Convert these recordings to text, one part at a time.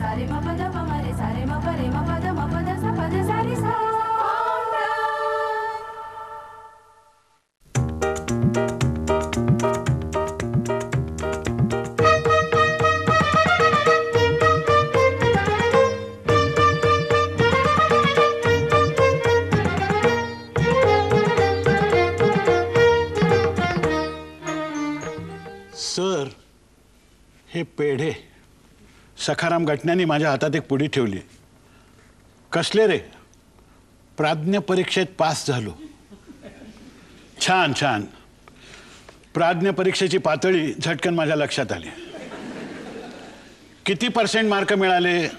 सारे म पद प म रे सारे म प रे म पद म पद सा। पद सा रे सा सर हे पेढे सखाराम गटण्याने माझ्या हातात एक पुढी ठेवली. कसले रे? प्राज्ञ परीक्षेत पास झालो. छान छान. प्राज्ञ परीक्षेची पातळी झटकन माझ्या लक्षात आली. किती पर्सेंट मार्क मिळाले?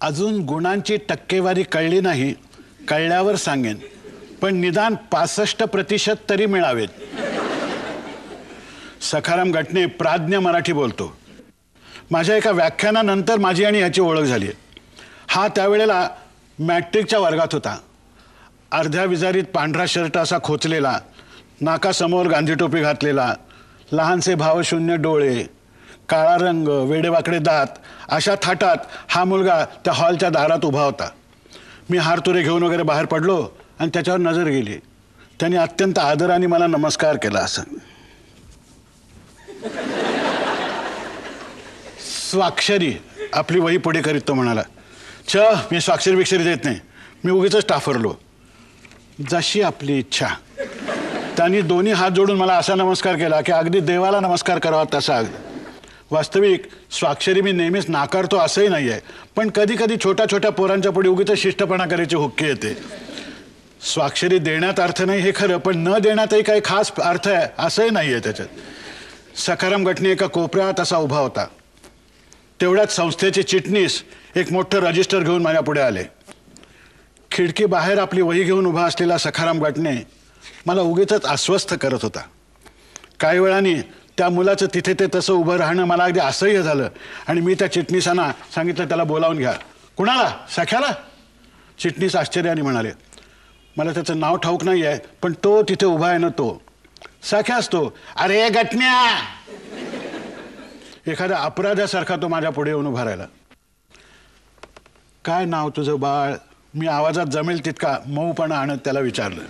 अजून गुणांची टक्केवारी कळली नाही कळल्यावर सांगेन. पण निदान पासष्ट प्रतिशत तरी मिळावेत. सखाराम घटने प्राज्ञ मराठी बोलतो. माझ्या एका व्याख्यानानंतर माझी आणि याची ओळख झाली आहे. हा त्यावेळेला मॅट्रिकच्या वर्गात होता. अर्ध्या विजारीत पांढरा शर्ट असा खोचलेला नाकासमोर गांधी टोपी घातलेला लहानसे भावशून्य डोळे काळा रंग वेडेवाकडे दात अशा थाटात हा मुलगा त्या हॉलच्या दारात उभा होता. मी हारतुरे घेऊन वगैरे बाहेर पडलो आणि त्याच्यावर नजर गेली. त्याने अत्यंत आदराने मला नमस्कार केला असं. स्वाक्षरी. आपली वही पुढे करीत तो म्हणाला छ मी स्वाक्षरी बिक्षरी देत नाही. मी उगीच टाफरलो जशी आपली इच्छा. त्यांनी दोन्ही हात जोडून मला असा नमस्कार केला की अगदी देवाला नमस्कार करावा तसा. वास्तविक स्वाक्षरी मी नेहमीच नाकारतो असंही नाही आहे पण कधी कधी छोट्या छोट्या पोरांच्या पुढे उगीच शिष्टपणा करायची हुक्की येते. स्वाक्षरी देण्यात अर्थ नाही हे खरं पण न देण्यातही काही खास अर्थ आहे असंही नाही आहे त्याच्यात. सखाराम गटने एका कोपऱ्यात असा उभा होता. तेवढ्यात संस्थेचे चिटणीस एक मोठं रजिस्टर घेऊन माझ्या पुढे आले. खिडकी बाहेर आपली वही घेऊन उभा असलेला सखाराम गटणे मला उगीच अस्वस्थ करत होता. काही वेळाने त्या मुलाचं तिथे ते तसं उभं राहणं मला अगदी असह्य झालं आणि मी त्या चिटणीसांना सांगितलं त्याला बोलावून घ्या. कुणाला? सख्याला? चिटणीस आश्चर्याने म्हणाले. मला त्याचं नाव ठाऊक नाही आहे पण तो तिथे उभा आहे ना तो. सख्या असतो. अरे गटण्या! एखाद्या अपराधासारखा तो माझ्या पुढे येऊन उभा राहिला. काय नाव तुझं बाळ? मी आवाजात जमेल तितका मऊपणा आणत त्याला विचारलं.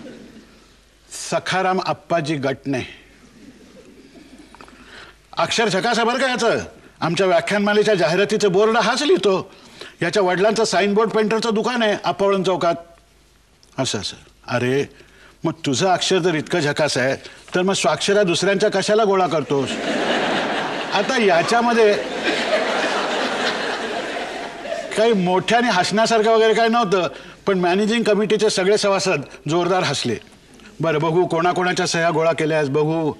सखाराम आप्पाजी गटणे. अक्षर झकासा बरं का याचं? आमच्या व्याख्यानमालेच्या जाहिरातीचं बोर्ड हाच लिहितो. याच्या वडिलांचं साईनबोर्ड पेंटरचं दुकान आहे आपावळण चौकात. असं असं. अरे मग तुझं अक्षर जर इतकं झकास आहे तर मग स्वाक्षरा दुसऱ्यांच्या कशाला गोळा करतोस? आता याच्यामध्ये काही मोठ्याने हसण्यासारखं वगैरे काही नव्हतं पण मॅनेजिंग कमिटीचे सगळे सभासद जोरदार हसले. बरं बघू कोणाकोणाच्या सह्या गोळा केल्यास बघू.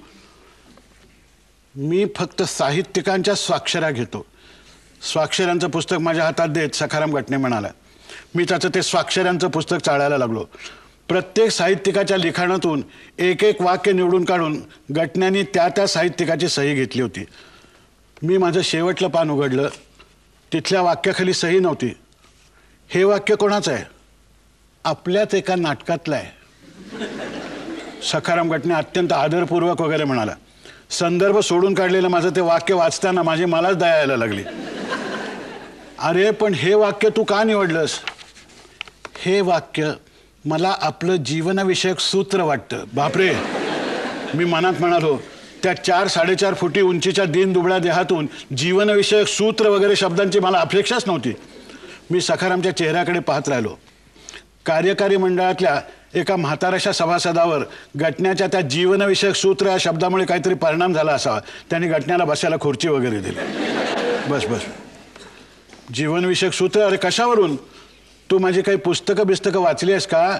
मी फक्त साहित्यिकांच्या स्वाक्षऱ्या घेतो. स्वाक्षऱ्यांचं पुस्तक माझ्या हातात देत सखाराम गटणे म्हणाला. मी त्याचं ते स्वाक्षऱ्यांचं पुस्तक चाळायला लागलो. प्रत्येक साहित्यिकाच्या लिखाणातून एक एक वाक्य निवडून काढून गटण्याने त्या त्या साहित्यिकाची सही घेतली होती. मी माझं शेवटलं पान उघडलं. तिथल्या वाक्याखाली सही नव्हती. हे वाक्य कोणाचं आहे? आपल्याच एका नाटकातलं आहे. सखाराम गटने अत्यंत आदरपूर्वक वगैरे म्हणाला. संदर्भ सोडून काढलेलं माझं ते वाक्य वाचताना माझी मलाच दया यायला लागली. अरे पण हे वाक्य तू का निवडलंस? हे वाक्य मला आपलं जीवनविषयक सूत्र वाटतं. बापरे. मी मनात म्हणालो त्या चार साडेचार फुटी उंचीच्या दिन दुबळ्या देहातून जीवनविषयक सूत्र वगैरे शब्दांची मला अपेक्षाच नव्हती. मी सखारामच्या चेहऱ्याकडे पाहत राहिलो. कार्यकारी मंडळातल्या एका म्हाताराशा सभासदावर घटण्याच्या त्या जीवनविषयक सूत्र या शब्दामुळे काहीतरी परिणाम झाला असावा. त्यांनी घटण्याला बसायला खुर्ची वगैरे दिली. बस बस. जीवनविषयक सूत्र अरे कशावरून? तू माझी काही पुस्तकं बिस्तकं वाचली आहेस का?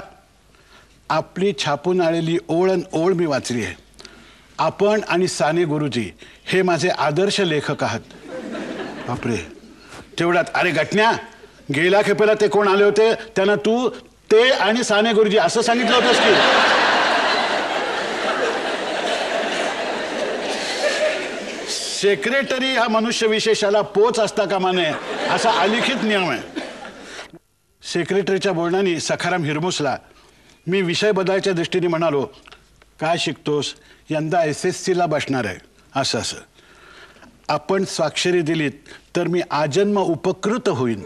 आपली छापून आलेली ओळ अन ओळ मी वाचली आहे. आपण आणि साने गुरुजी हे माझे आदर्श लेखक आहात. बापरे. तेवढ्यात अरे घटण्या गेल्या खेपेला ते कोण आले होते? त्यांना तू ते आणि साने गुरुजी असं सांगितलं होतंस की? सेक्रेटरी हा मनुष्य विशेषाला पोच असता कामा नये असा अलिखित नियम आहे. सेक्रेटरीच्या बोलण्याने सखाराम हिरमुसला मी विषय बदलायच्या दृष्टीने म्हणालो काय शिकतोस? यंदा एस एस सीला बसणार आहे. असं असं. आपण स्वाक्षरी दिलीत तर मी आजन्म उपकृत होईन.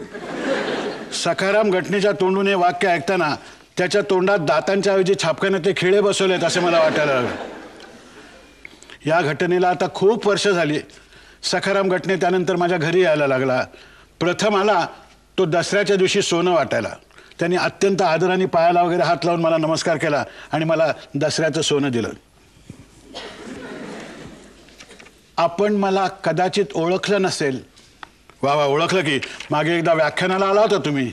सखाराम घटनेच्या तोंडून हे वाक्य ऐकताना त्याच्या तोंडात दातांच्या ऐवजी छापखान्यात ते खिळे बसवलेत असं मला वाटायला लागलं. या घटनेला आता खूप वर्ष झाली. सखाराम घटने त्यानंतर माझ्या घरी यायला लागला. प्रथम आला तो दसऱ्याच्या दिवशी सोनं वाटायला. त्यांनी अत्यंत आदराने पायाला वगैरे हात लावून मला नमस्कार केला आणि मला दसऱ्याचं सोनं दिलं. आपण मला कदाचित ओळखलं नसेल. वा वा ओळखलं की. मागे एकदा व्याख्यानाला आला होता तुम्ही.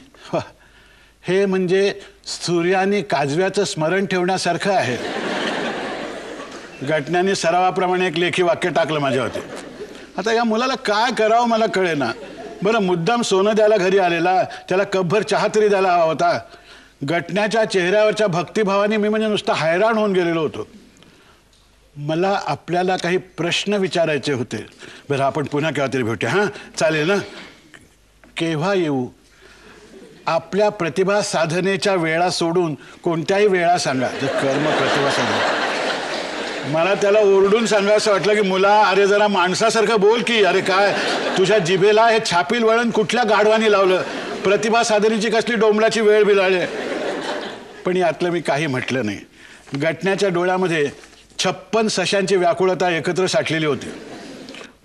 हे म्हणजे सूर्याने काजव्याचं स्मरण ठेवण्यासारखं आहे. घटनेने सरावाप्रमाणे एक लेखी वाक्य टाकलं माझ्यावरती. आता या मुलाला काय करावं मला कळेना. बरं मुद्दाम सोनं द्यायला घरी आलेला त्याला कपभर चहा तरी द्यायला हवा होता. घटण्याच्या चेहऱ्यावरच्या भक्तिभावाने मी म्हणजे नुसतं हैराण होऊन गेलेलो होतो. मला आपल्याला काही प्रश्न विचारायचे होते. बरं आपण पुन्हा केव्हा तरी भेटूया हां? चालेल ना? केव्हा येऊ? आपल्या प्रतिभा साधनेच्या वेळा सोडून कोणत्याही वेळा सांगा. कर्म प्रतिभा साधन मला त्याला ओरडून सांगायचं वाटलं की मुला अरे जरा माणसासारखं बोल की अरे काय तुझ्या जिभेला हे छापील वळण कुठल्या गाढवानी लावलं? प्रतिभा साधनेची कसली डोंबलाची वेळ बिलाळे पण यातलं मी काही म्हटलं नाही. गटण्याच्या डोळ्यामध्ये छप्पन सशांची व्याकुळता एकत्र साठलेली होती.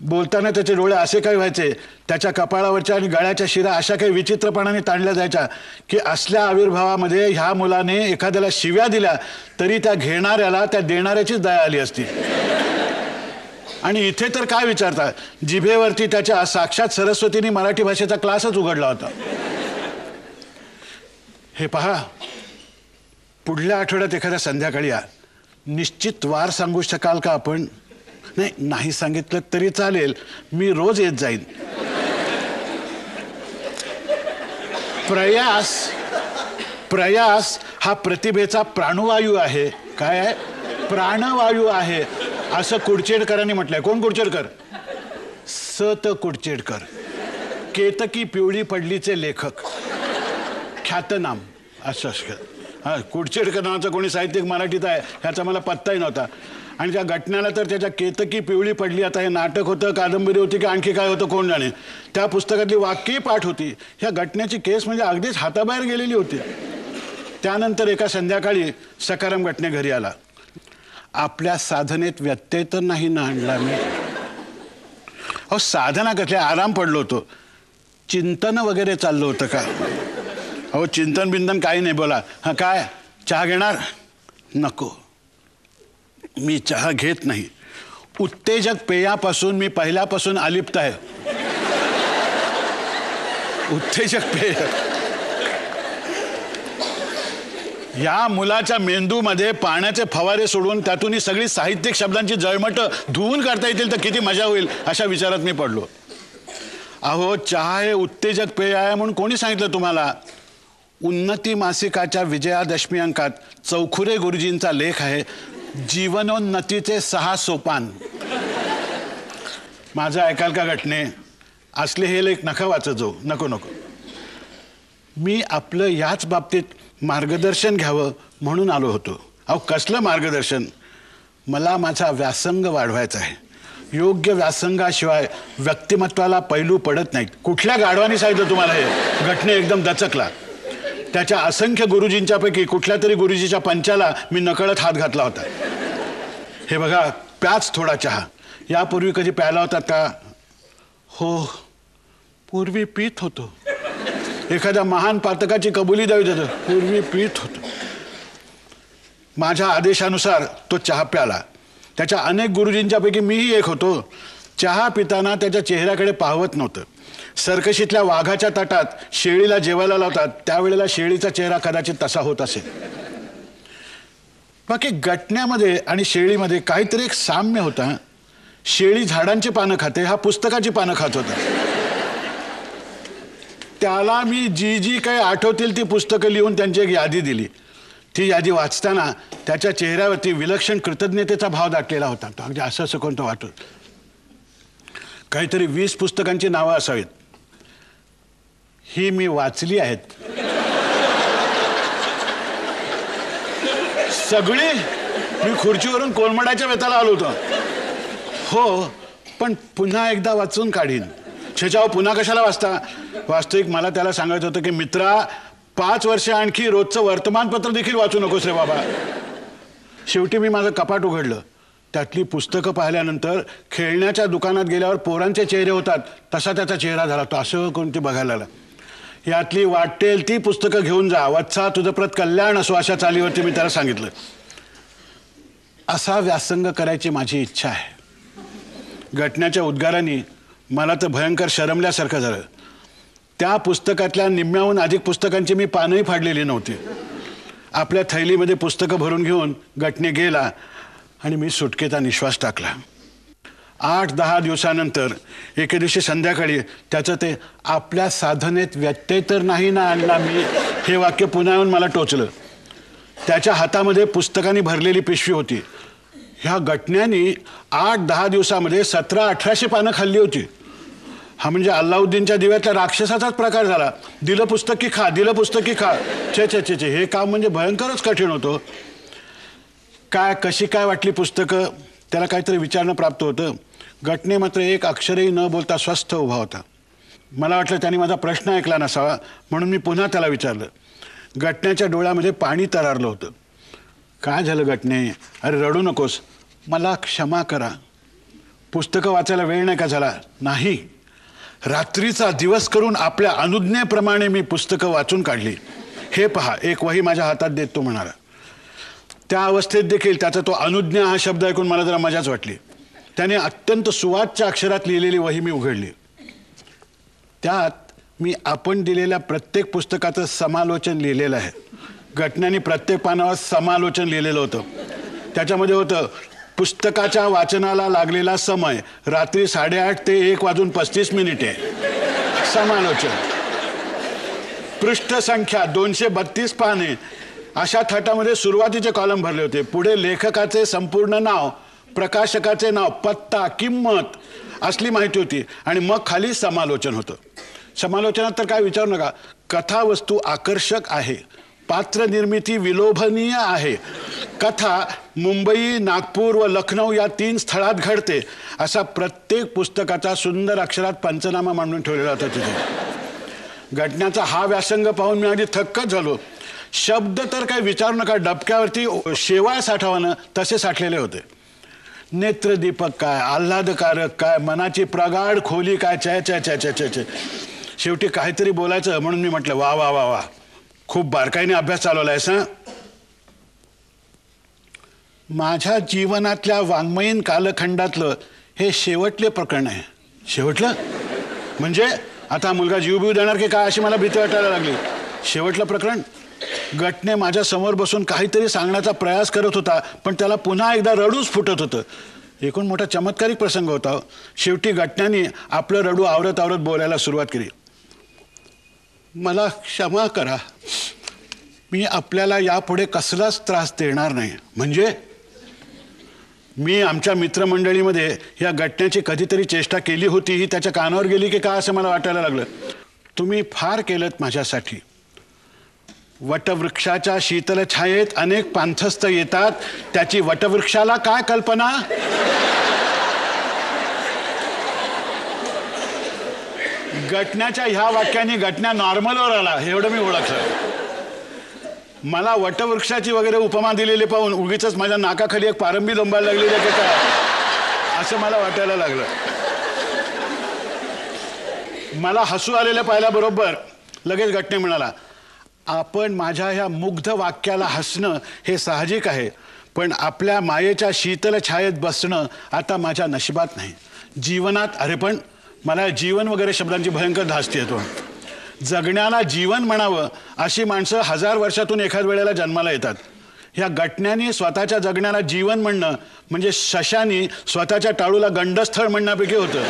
बोलताना त्याचे डोळे असे काय व्हायचे त्याच्या कपाळावरच्या आणि गळ्याच्या शिरा अशा काही विचित्रपणाने ताणल्या जायच्या की असल्या आविर्भावामध्ये ह्या मुलाने एखाद्याला शिव्या दिल्या तरी त्या घेणाऱ्याला त्या देणाऱ्याचीच दया आली असती. आणि इथे तर काय विचारता जिभेवरती त्याच्या साक्षात सरस्वतीने मराठी भाषेचा क्लासच उघडला होता. हे पहा पुढल्या आठवड्यात एखाद्या संध्याकाळी या. निश्चित वार सांगू शकाल का आपण? नाही नाही सांगितलं तरी चालेल. मी रोज येत जाईन. प्रयास प्रयास हा प्रतिभेचा प्राणवायू आहे. काय आहे? प्राणवायू आहे. असं कुडचेडकरांनी म्हटलंय. कोण कुडचेडकर? सत कुडचेडकर. केतकी पिवळी पडलीचे लेखक. ख्यातनाम. असं असं. हा कुडचेडकर नावाचं कोणी साहित्यिक मराठीत आहे ह्याचा मला पत्ताही नव्हता. आणि त्या घटनेला तर त्याच्या केतकी पिवळी पडली. आता हे नाटक होतं कादंबरी होती की आणखी काय होतं कोण जाणे? त्या पुस्तकातली वाक्यही पाठ होती. ह्या घटनेची केस म्हणजे अगदीच हाताबाहेर गेलेली होती. त्यानंतर एका संध्याकाळी सकाराम घटने घरी आला. आपल्या साधनेत व्यत्यय तर नाही ना आणला मी. अहो साधना कसले आराम पडलो होतो. चिंतन वगैरे चाललं होतं का? अहो चिंतन बिंतन काही नाही बोला. हां काय? चहा घेणार? नको. मी चहा घेत नाही. उत्तेजक पेयापासून मी पहिल्यापासून अलिप्त आहे. उत्तेजक पेय. या मुलाच्या मेंदूमध्ये पाण्याचे फवारे सोडून त्यातून ही सगळी साहित्यिक शब्दांची जळमट धुवून काढता येतील तर किती मजा होईल अशा विचारात मी पडलो. अहो चहा हे उत्तेजक पेय आहे म्हणून कोणी सांगितलं तुम्हाला? उन्नती मासिकाच्या विजयादशमी अंकात चौखुरे गुरुजींचा लेख आहे. जीवनोन्नतीचे सहा सोपान. माझं ऐकाल का घटने? असले हे लेख नका वाचत जाऊ. नको नको. मी आपलं याच बाबतीत मार्गदर्शन घ्यावं म्हणून आलो होतो. अहो कसलं मार्गदर्शन? मला माझा व्यासंग वाढवायचा आहे. योग्य व्यासंगाशिवाय व्यक्तिमत्वाला पैलू पडत नाहीत. कुठल्या गाढवानी सांगितलं तुम्हाला हे? घटने एकदम दचकला. त्याच्या असंख्य गुरुजींच्यापैकी कुठल्या तरी गुरुजीच्या पंचाला मी नकळत हात घातला होता. हे बघा प्याच थोडा चहा. यापूर्वी कधी प्यायला होता का? हो पूर्वी पीत होतो. एखाद्या महान पातकाची कबुली द्यावी देतो. पूर्वी पीत होतो. माझ्या आदेशानुसार तो चहा प्याला. त्याच्या अनेक गुरुजींच्यापैकी मीही एक होतो. चहा पिताना त्याच्या चेहऱ्याकडे पाहवत नव्हतं. सर्कशीतल्या वाघाच्या ताटात शेळीला जेवायला लावतात त्यावेळेला शेळीचा चेहरा कदाचित तसा होत असेल. बाकी गटण्यामध्ये आणि शेळीमध्ये काहीतरी एक साम्य होता शेळी झाडांची पानं खाते हा पुस्तकाची पानं खात होता. त्याला मी जी जी काही आठवतील ती पुस्तकं लिहून त्यांची एक यादी दिली. ती यादी वाचताना त्याच्या चेहऱ्यावरती विलक्षण कृतज्ञतेचा भाव दाटलेला होता. तो अगदी असं असं कोणतं वाटत काहीतरी वीस पुस्तकांची नावं असावीत. ही मी वाचली आहेत. सगळी मी खुर्चीवरून कोलमडाच्या वेताला आलो होतो. हो पण पुन्हा एकदा वाचून काढीन. छेचाव पुन्हा कशाला वाचता? वास्तविक मला त्याला सांगायचं होतं की मित्रा पाच वर्ष आणखी रोजचं वर्तमानपत्र देखील वाचू नकोस रे बाबा. शेवटी मी माझं कपाट उघडलं. त्यातली पुस्तकं पाहिल्यानंतर खेळण्याच्या दुकानात गेल्यावर पोरांचे चेहरे होतात. तसा त्याचा चेहरा झाला. तो असं कोणते बघायला आला यातली वाटेल ती पुस्तकं घेऊन जा. वत्सा तुझं प्रत कल्याण असो अशा चालीवरती मी त्याला सांगितलं. असा व्यासंग करायची माझी इच्छा आहे. घटनेच्या उद्गाराने मला तर भयंकर शरमल्यासारखं झालं. त्या पुस्तकातल्या निम्म्याहून अधिक पुस्तकांची मी पानंही फाडलेली नव्हती. आपल्या थैलीमध्ये पुस्तकं भरून घेऊन घटने गेला आणि मी सुटकेचा निश्वास टाकला. आठ दहा दिवसानंतर एके दिवशी संध्याकाळी त्याचं ते आपल्या साधनेत व्यत्यय तर नाही ना आणला मी हे वाक्य पुन्हा येऊन मला टोचलं. त्याच्या हातामध्ये पुस्तकांनी भरलेली पिशवी होती. ह्या घटनेनी आठ दहा दिवसामध्ये सतरा अठराशे पानं खाल्ली होती. हा म्हणजे अल्लाउद्दीनच्या दिव्यातल्या राक्षसाचाच प्रकार झाला. दिलं पुस्तक की खा दिलं पुस्तक की खा. छे छे छे छे हे काम म्हणजे भयंकरच कठीण होतं. काय कशी काय वाटली पुस्तकं? त्याला काहीतरी विचारणं प्राप्त होतं. घटने मात्र एक अक्षरही न बोलता स्वस्थ उभा होता. मला वाटलं त्याने माझा प्रश्न ऐकला नसावा म्हणून मी पुन्हा त्याला विचारलं. घटनेच्या डोळ्यामध्ये पाणी तरारलं होतं. काय झालं घटने? अरे रडू नकोस. मला क्षमा करा. पुस्तकं वाचायला वेळ नाही का झाला? नाही. रात्रीचा दिवस करून आपल्या अनुज्ञेप्रमाणे मी पुस्तकं वाचून काढली. हे पहा एक वही माझ्या हातात देत तो म्हणाला. त्या अवस्थेत देखील त्याचा तो अनुज्ञा हा शब्द ऐकून मला जरा मजाच वाटली. त्याने अत्यंत सुवाच्य अक्षरात लिहिलेली वही मी उघडली. त्यात मी आपण दिलेल्या प्रत्येक पुस्तकाचं समालोचन लिहिलेलं आहे. घटनेने प्रत्येक पानावर समालोचन लिहिलेलं होतं. त्याच्यामध्ये होतं पुस्तकाच्या वाचनाला लागलेला समय रात्री साडेआठ ते एक वाजून पस्तीस मिनिटे. समालोचन. पृष्ठसंख्या दोनशे बत्तीस पाने. अशा थाटामध्ये सुरुवातीचे कॉलम भरले होते. पुढे लेखकाचे संपूर्ण नाव प्रकाशकाचे नाव पत्ता किंमत असली माहिती होती. आणि मग खाली समालोचन होतं. समालोचनात तर काय विचारू नका. कथावस्तू आकर्षक आहे. पात्र निर्मिती विलोभनीय आहे. कथा मुंबई नागपूर व लखनौ या तीन स्थळात घडते. असा प्रत्येक पुस्तकाचा सुंदर अक्षरात पंचनामा मांडून ठेवलेला होता तिथे. घटनेचा हा व्यासंग पाहून मी आधी थक्कच झालो. शब्द तर काही विचारू नका. डबक्यावरती शेवाळ साठवानं तसे साठलेले होते. नेत्रदीपक काय आल्हादकारक काय मनाची प्रगाढ खोली काय चय चय चय चय चय शेवटी काहीतरी बोलायचं म्हणून मी म्हटलं वा वा वा वा. खूप बारकाईने अभ्यास चालवला आहेस हां? माझ्या जीवनातल्या वाङ्मयीन कालखंडातलं हे शेवटले प्रकरण आहे. शेवटलं? म्हणजे? आता मुलगा जीव बिव देणार की काय अशी मला भीती वाटायला लागली. शेवटलं प्रकरण? गटने माझ्यासमोर बसून काहीतरी सांगण्याचा प्रयास करत होता पण त्याला पुन्हा एकदा रडूच फुटत होतं. एकूण मोठा चमत्कारिक प्रसंग होता. शेवटी गटण्याने आपलं रडू आवरत आवरत बोलायला सुरुवात केली. मला क्षमा करा. मी आपल्याला यापुढे कसलाच त्रास देणार नाही. म्हणजे? मी आमच्या मित्रमंडळीमध्ये या घटनेची कधीतरी चेष्टा केली होती. ही त्याच्या कानावर गेली की का असं मला वाटायला लागलं. तुम्ही फार केलं माझ्यासाठी. वटवृक्षाच्या शीतल छायेत अनेक पांथस्थ येतात. त्याची वटवृक्षाला काय कल्पना? घटण्याच्या ह्या वाक्याने घटना नॉर्मलवर आला. एवढं मी ओळखलं. मला वटवृक्षाची वगैरे उपमा दिलेली पाहून उगीच माझ्या नाकाखाली एक पारंबी लोंबायला लागलेली आहे काय? असं मला वाटायला लागलं. मला हसू आलेलं पाहिल्याबरोबर लगेच घटने म्हणाला आपण माझ्या ह्या मुग्ध वाक्याला हसणं हे साहजिक आहे पण आपल्या मायेच्या शीतल छायेत बसणं आता माझ्या नशिबात नाही. जीवनात अरे पण मला जीवन वगैरे शब्दांची भयंकर धास्ती येतो. जगण्याला जीवन म्हणावं अशी माणसं हजार वर्षातून एखाद वेळेला जन्माला येतात. ह्या घटनांनी स्वतःच्या जगण्याला जीवन म्हणणं म्हणजे शशानी स्वतःच्या टाळूला गंडस्थळ म्हणण्यापैकी होतं.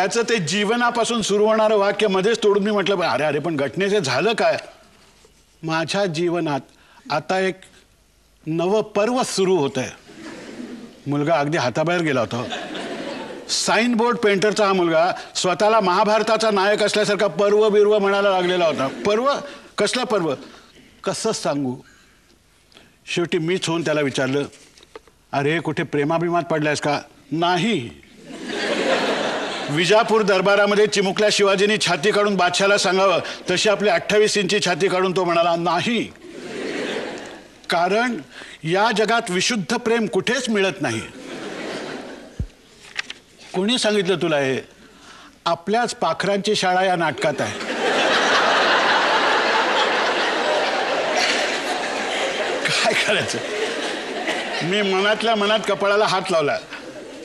त्याचं ते जीवनापासून सुरू होणारं वाक्य मध्येच तोडून मी म्हटलं अरे अरे पण घटनेचे झालं काय? माझ्या जीवनात आता एक नवं पर्व सुरू होत आहे मुलगा अगदी हाताबाहेर गेला होता. साईन बोर्ड पेंटरचा हा मुलगा स्वतःला महाभारताचा नायक असल्यासारखा पर्व बिर्व म्हणायला लागलेला होता. पर्व? कसला पर्व? कसं सांगू? शेवटी मीच होऊन त्याला विचारलं अरे कुठे प्रेमाभिमात पडलायस का? नाही. विजापूर दरबारामध्ये चिमुकल्या शिवाजींनी छाती काढून बादशाला सांगावं तशी आपली अठ्ठावीस इंची छाती काढून तो म्हणाला नाही. कारण या जगात विशुद्ध प्रेम कुठेच मिळत नाही. कोणी सांगितलं तुला हे? आपल्याच पाखरांची शाळा या नाटकात आहे. काय करायचं? मी मनातल्या मनात कपाळाला हात लावला.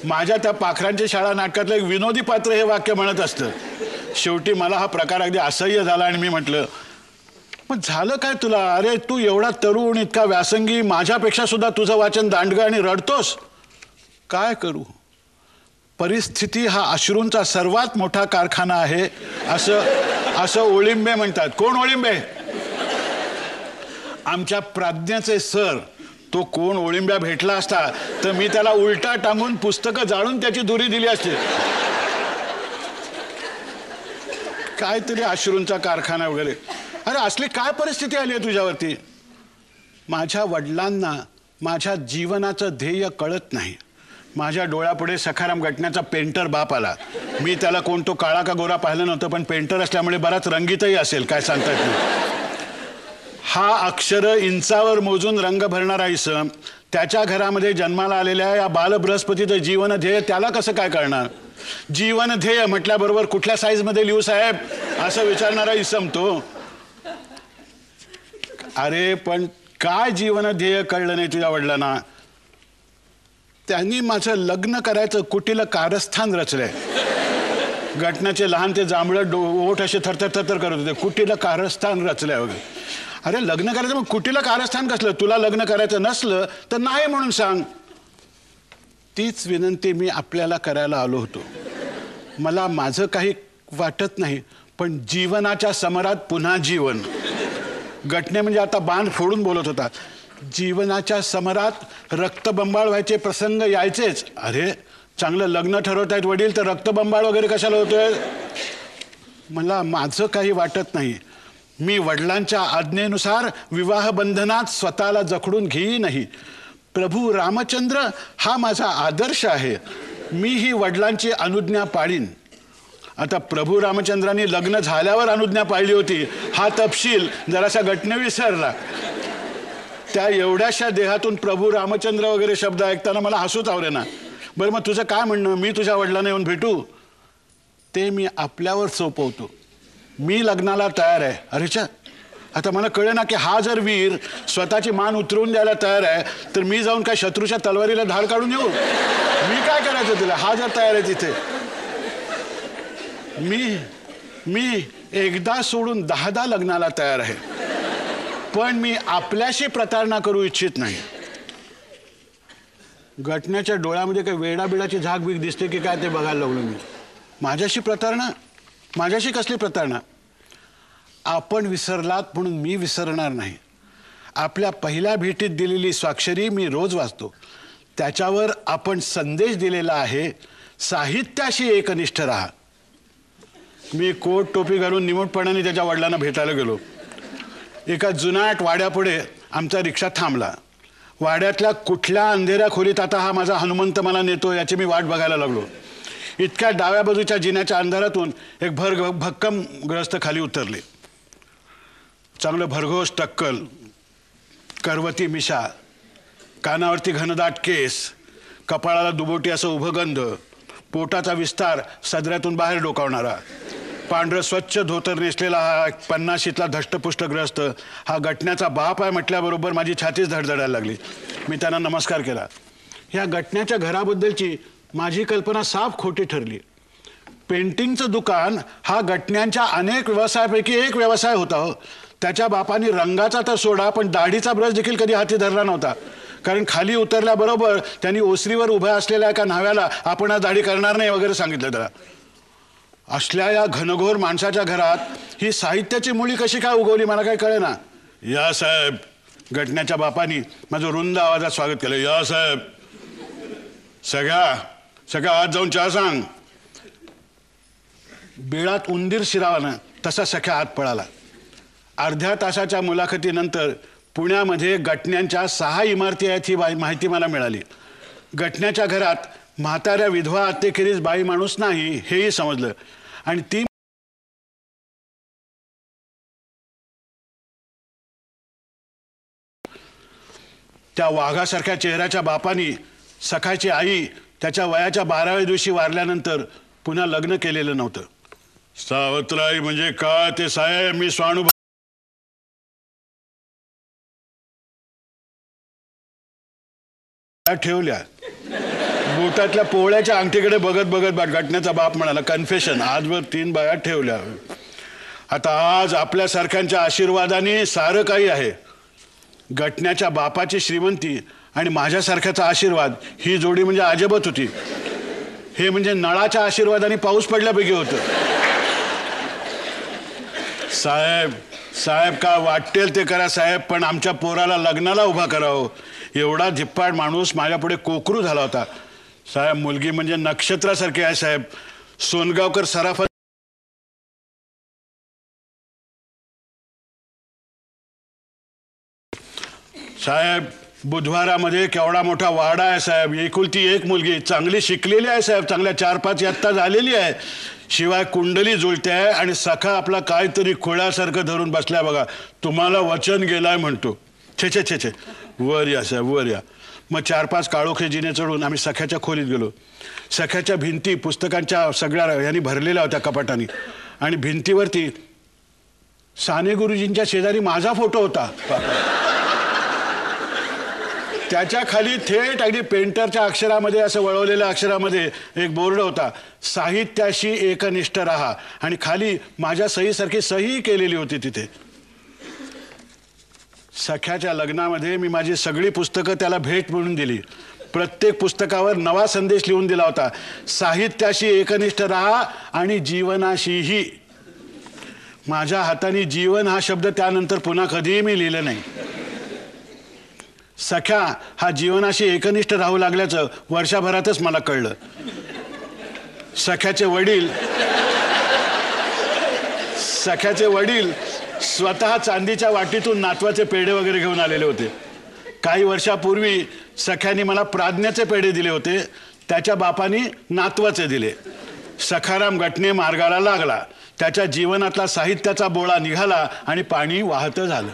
माझ्या त्या पाखरांची शाळा नाटकातलं एक विनोदी पात्र हे वाक्य म्हणत असतं. शेवटी मला हा प्रकार अगदी असह्य झाला आणि मी म्हटलं मग झालं काय तुला? अरे तू एवढा तरुण इतका व्यासंगी माझ्यापेक्षा सुद्धा तुझं वाचन दांडगं आणि रडतोस. काय करू? परिस्थिती हा अश्रूंचा सर्वात मोठा कारखाना आहे असं असं ओळिंबे म्हणतात. कोण ओळिंबे? आमच्या प्राज्ञाचे सर तो कोण ओळिंब्या भेटला असता तर मी त्याला उलटा टांगून पुस्तकं जाळून त्याची दुरी दिली असते. काहीतरी अश्रूंचा कारखाना वगैरे. अरे असली काय परिस्थिती आली आहे तुझ्यावरती? माझ्या वडिलांना माझ्या जीवनाचं ध्येय कळत नाही. माझ्या डोळ्यापुढे सखाराम घटण्याचा पेंटर बाप आला. मी त्याला कोण तो काळा का गोरा पाहिलं नव्हतं पण पेंटर असल्यामुळे बराच रंगीतही असेल काय सांगता येत नाही हा अक्षर इंचावर मोजून रंग भरणारा इसम त्याच्या घरामध्ये जन्माला आलेल्या या बालबृहस्पतीचं जीवन ध्येय त्याला कसं काय कळणार? जीवन ध्येय म्हटल्याबरोबर कुठल्या साईजमध्ये लिहू साहेब? असं विचारणारा इसम तो. अरे पण काय जीवन ध्येय कळलं नाही तुझ्या वडिलांना? त्यांनी माझं लग्न करायचं कुटीलं कारस्थान रचलंय. घटनाचे लहान ते जांभळं डो ओठ असे थरथर थरथर करत होते. कुटीलं कारस्थान रचलंय वगैरे अरे लग्न करायचं मग कुटीलं कारस्थान कसलं? तुला लग्न करायचं नसलं तर नाही म्हणून सांग. तीच विनंती मी आपल्याला करायला आलो होतो. मला माझं काही वाटत नाही पण जीवनाच्या समरात पुन्हा जीवन. घटने म्हणजे आता बाण फोडून बोलत होता. जीवनाच्या समरात रक्तबंबाळ व्हायचे प्रसंग यायचेच. अरे चांगलं लग्न ठरवत आहेत वडील तर रक्तबंबाळ वगैरे कशाला होतोय? मला माझं काही वाटत नाही. मी वडिलांच्या आज्ञेनुसार विवाह बंधनात स्वतःला जखडून घेई नाही. प्रभू रामचंद्र हा माझा आदर्श आहे. मी ही वडिलांची अनुज्ञा पाळीन. आता प्रभू रामचंद्रांनी लग्न झाल्यावर अनुज्ञा पाळली होती. हा तपशील जरासा घटने विसरला. त्या एवढ्याशा देहातून प्रभू रामचंद्र वगैरे शब्द ऐकताना मला हसूच आवरेना. बरं मग तुझं काय म्हणणं? मी तुझ्या वडिलांना येऊन भेटू? ते मी आपल्यावर सोपवतो. मी लग्नाला तयार आहे. अरे च्या आता मला कळे ना की हा जर वीर स्वतःची मान उतरवून द्यायला तयार आहे तर मी जाऊन काय शत्रूच्या तलवारीला धाड काढून येऊ? मी काय करायचं तिला? हा जर तयार आहे तिथे. मी मी एकदा सोडून दहादा लग्नाला तयार आहे. पण मी आपल्याशी प्रतारणा करू इच्छित नाही. घटनेच्या डोळ्यामध्ये काही वेडाबिडाची झाग बीग दिसते की काय ते बघायला लागलो मी. माझ्याशी प्रतारणा? माझ्याशी कसली प्रतारणा? आपण विसरलात म्हणून मी विसरणार नाही. आपल्या पहिल्या भेटीत दिलेली स्वाक्षरी मी रोज वाचतो. त्याच्यावर आपण संदेश दिलेला आहे साहित्याशी एकनिष्ठ राहा. मी कोट टोपी घालून निमूटपणाने त्याच्या वडिलांना भेटायला गेलो. एका जुनाट वाड्यापुढे आमचा रिक्षा थांबला. वाड्यातल्या कुठल्या अंधेऱ्या खोलीत आता हा माझा हनुमंत मला नेतो याची मी वाट बघायला लागलो. इतक्या डाव्या बाजूच्या जिन्याच्या अंधारातून एक भर भक्कम ग्रस्त खाली उतरले. चांगलं भरघोस टक्कल करवती मिशा कानावरती घनदाट केस कपाळाला दुबोटी असं उभं गंध पोटाचा विस्तार सदऱ्यातून बाहेर डोकावणारा पांढरं स्वच्छ धोतर नेसलेला हा पन्नाशीतला धष्टपुष्टग्रस्त हा गटण्याचा बाप आहे म्हटल्याबरोबर माझी छातीच धडधडायला लागली. मी त्यांना नमस्कार केला. ह्या घटण्याच्या घराबद्दलची माझी कल्पना साफ खोटी ठरली. पेंटिंगचं दुकान हा घटण्यांच्या अनेक व्यवसायापैकी एक व्यवसाय होता हो. त्याच्या बापाने रंगाचा तर सोडा पण दाढीचा ब्रश देखील कधी हाती धरला नव्हता. कारण खाली उतरल्याबरोबर त्यांनी ओसरीवर उभ्या असलेल्या एका न्हाव्याला आपण आज दाढी करणार नाही वगैरे सांगितलं त्याला. असल्या या घनघोर माणसाच्या घरात ही साहित्याची मुळी कशी काय उगवली मला काय कळे ना या साहेब घटण्याच्या बापानी माझं रुंद आवाजात स्वागत केलं. या साहेब सगळ्या सगळ्या आत जाऊन चहा सांग. बिळात उंदीर शिरावानं तसा सख्या आत पळाला. अर्ध्या तासाच्या मुलाखतीनंतर पुण्यामध्ये गटण्यांच्या सहा इमारती आहेत ही माहिती मला मिळाली. गटण्याच्या घरात म्हाताऱ्या विधवा आत्तेखेरीज बाई माणूस नाही हेही समजलं. आणि ती त्या वाघासारख्या चेहऱ्याच्या बापानी सखाची आई त्याच्या वयाच्या बाराव्या दिवशी वारल्यानंतर पुन्हा लग्न केलेलं नव्हतं. सावत्राई म्हणजे का ते साहेब? मी स्वानुभव ठेवल्या. बोटातल्या पोळ्याच्या अंगठीकडे बघत बघत घटनेचा बाप म्हणाला कन्फेशन आजवर तीन बाया ठेवल्या. आता आज आपल्यासारख्यांच्या आशीर्वादाने सारं काही आहे. घटण्याच्या बापाची श्रीमंती आणि माझ्यासारख्याचा आशीर्वाद ही जोडी म्हणजे अजबत होती. हे म्हणजे नळाच्या आशीर्वादाने पाऊस पडल्यापैकी होतं. साहेब साहेब का वाटेल ते करा साहेब पण आमच्या पोराला लग्नाला उभा करावं. एवढा झिप्पाट माणूस माझ्यापुढे कोकरू झाला होता. साहेब मुलगी म्हणजे नक्षत्रासारखी आहे साहेब. सोनगावकर सराफत साहेब बुधवारामध्ये केवढा मोठा वाडा आहे साहेब. एकुलती एक मुलगी चांगली शिकलेली आहे साहेब. चांगल्या चार पाच इयत्ता झालेली आहे. शिवाय कुंडली जुळते आहे आणि सखा आपला काहीतरी खोळ्यासारखं धरून बसलाय बघा. तुम्हाला वचन गेलाय म्हणतो. छे छे छे छे. वर या साहेब वर या. मग चार पाच काळोखे जिने चढून आम्ही सख्याच्या खोलीत गेलो. सख्याच्या भिंती पुस्तकांच्या सगळ्या यांनी भरलेल्या होत्या कपाटाने. आणि भिंतीवरती साने गुरुजींच्या शेजारी माझा फोटो होता. त्याच्याखाली थेट अगदी पेंटरच्या अक्षरामध्ये असं वळवलेल्या अक्षरामध्ये एक बोर्ड होता. साहित्याशी एकनिष्ठ राहा. आणि खाली माझ्या सहीसारखी सही केलेली होती तिथे. सख्याच्या लग्नामध्ये मी माझी सगळी पुस्तकं त्याला भेट म्हणून दिली. प्रत्येक पुस्तकावर नवा संदेश लिहून दिला होता. साहित्याशी एकनिष्ठ राहा आणि जीवनाशीही. माझ्या हाताने जीवन हा शब्द त्यानंतर पुन्हा कधीही मी लिहिलं नाही. सख्या हा जीवनाशी एकनिष्ठ राहू लागल्याचं वर्षभरातच मला कळलं. सख्याचे वडील सख्याचे वडील स्वतः चांदीच्या वाटीतून नातवाचे पेढे वगैरे घेऊन आलेले होते. काही वर्षापूर्वी सख्याने मला प्राज्ञाचे पेढे दिले होते त्याच्या बापानी नातवाचे दिले. सखाराम गटणे मार्गाला लागला त्याच्या जीवनातला साहित्याचा बोळा निघाला आणि पाणी वाहतं झालं.